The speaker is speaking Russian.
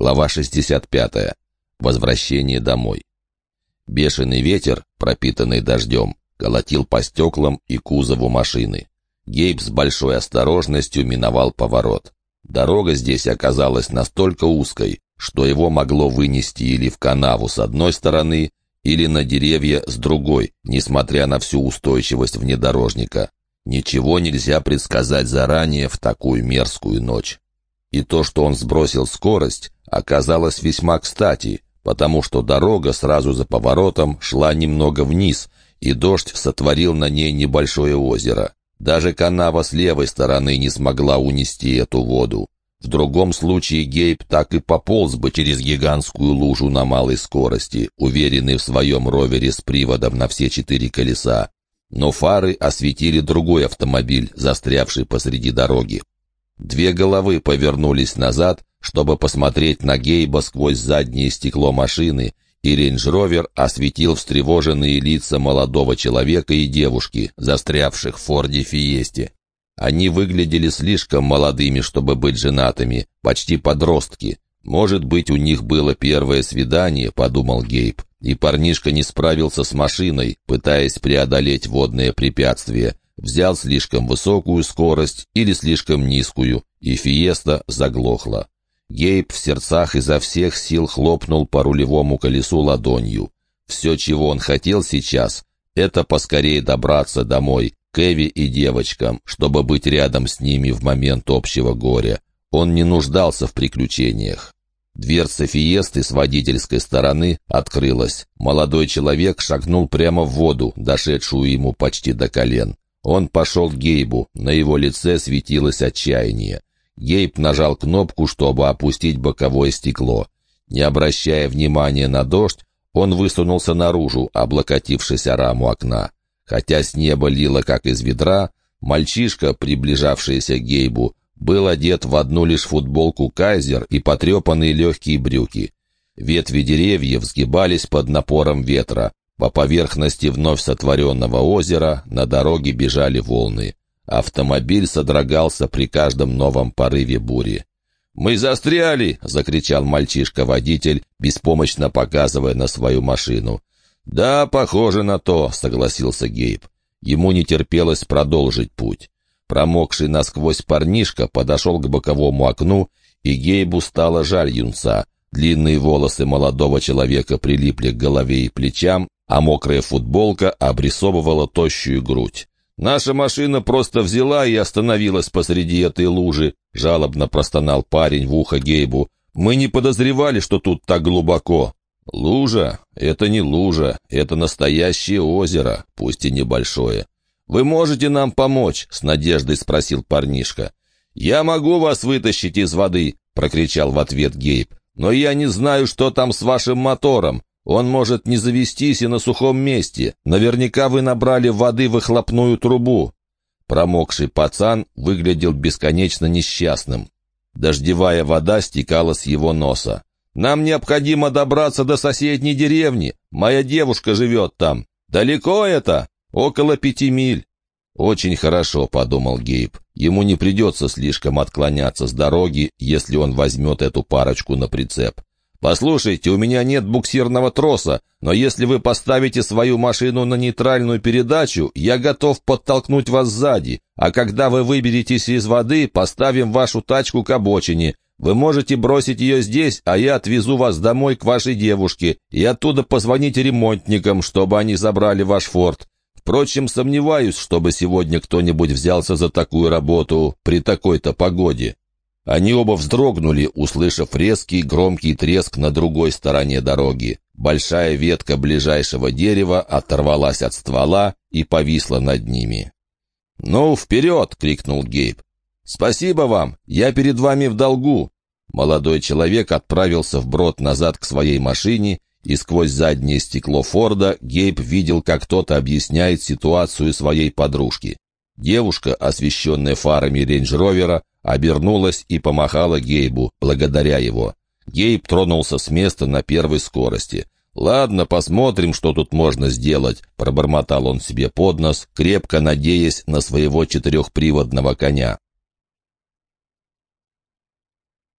Глава 65. Возвращение домой. Бешеный ветер, пропитанный дождем, колотил по стеклам и кузову машины. Гейб с большой осторожностью миновал поворот. Дорога здесь оказалась настолько узкой, что его могло вынести или в канаву с одной стороны, или на деревья с другой, несмотря на всю устойчивость внедорожника. Ничего нельзя предсказать заранее в такую мерзкую ночь. И то, что он сбросил скорость, оказалось весьма кстати, потому что дорога сразу за поворотом шла немного вниз, и дождь сотворил на ней небольшое озеро. Даже канава с левой стороны не смогла унести эту воду. В другом случае Гейб так и пополз бы через гигантскую лужу на малой скорости, уверенный в своем ровере с приводом на все четыре колеса. Но фары осветили другой автомобиль, застрявший посреди дороги. Две головы повернулись назад, чтобы посмотреть на Гейба сквозь заднее стекло машины, и рейндж-ровер осветил встревоженные лица молодого человека и девушки, застрявших в Форде Фиесте. Они выглядели слишком молодыми, чтобы быть женатыми, почти подростки. «Может быть, у них было первое свидание», — подумал Гейб, и парнишка не справился с машиной, пытаясь преодолеть водное препятствие, взял слишком высокую скорость или слишком низкую, и Фиеста заглохла. Гейб в сердцах изо всех сил хлопнул по рулевому колесу ладонью. Все, чего он хотел сейчас, это поскорее добраться домой, к Эви и девочкам, чтобы быть рядом с ними в момент общего горя. Он не нуждался в приключениях. Дверца Фиесты с водительской стороны открылась. Молодой человек шагнул прямо в воду, дошедшую ему почти до колен. Он пошел к Гейбу, на его лице светилось отчаяние. Гейб нажал кнопку, чтобы опустить боковое стекло. Не обращая внимания на дождь, он высунулся наружу, облокотившись о раму окна. Хотя с неба лило, как из ведра, мальчишка, приближавшийся к Гейбу, был одет в одну лишь футболку «Кайзер» и потрепанные легкие брюки. Ветви деревьев сгибались под напором ветра, по поверхности вновь сотворенного озера на дороге бежали волны. Автомобиль содрогался при каждом новом порыве бури. «Мы застряли!» — закричал мальчишка-водитель, беспомощно показывая на свою машину. «Да, похоже на то», — согласился Гейб. Ему не терпелось продолжить путь. Промокший насквозь парнишка подошел к боковому окну, и Гейбу стало жаль юнца. Длинные волосы молодого человека прилипли к голове и плечам, а мокрая футболка обрисовывала тощую грудь. «Наша машина просто взяла и остановилась посреди этой лужи», — жалобно простонал парень в ухо Гейбу. «Мы не подозревали, что тут так глубоко». «Лужа? Это не лужа, это настоящее озеро, пусть и небольшое. Вы можете нам помочь?» — с надеждой спросил парнишка. «Я могу вас вытащить из воды», — прокричал в ответ Гейб. «Но я не знаю, что там с вашим мотором. Он может не завестись и на сухом месте. Наверняка вы набрали воды в выхлопную трубу». Промокший пацан выглядел бесконечно несчастным. Дождевая вода стекала с его носа. «Нам необходимо добраться до соседней деревни. Моя девушка живет там. Далеко это? Около пяти миль». «Очень хорошо», — подумал Гейб. «Ему не придется слишком отклоняться с дороги, если он возьмет эту парочку на прицеп. «Послушайте, у меня нет буксирного троса, но если вы поставите свою машину на нейтральную передачу, я готов подтолкнуть вас сзади, а когда вы выберетесь из воды, поставим вашу тачку к обочине. Вы можете бросить ее здесь, а я отвезу вас домой к вашей девушке, и оттуда позвоните ремонтникам, чтобы они забрали ваш форт. Впрочем, сомневаюсь, чтобы сегодня кто-нибудь взялся за такую работу при такой-то погоде». Они оба вздрогнули, услышав резкий громкий треск на другой стороне дороги. Большая ветка ближайшего дерева оторвалась от ствола и повисла над ними. «Ну, вперед!» — крикнул Гейб. «Спасибо вам! Я перед вами в долгу!» Молодой человек отправился вброд назад к своей машине, и сквозь заднее стекло Форда Гейб видел, как кто-то объясняет ситуацию своей подружки. Девушка, освещенная фарами рейндж-ровера, обернулась и помахала Гейбу, благодаря его. Гейб тронулся с места на первой скорости. «Ладно, посмотрим, что тут можно сделать», — пробормотал он себе под нос, крепко надеясь на своего четырехприводного коня.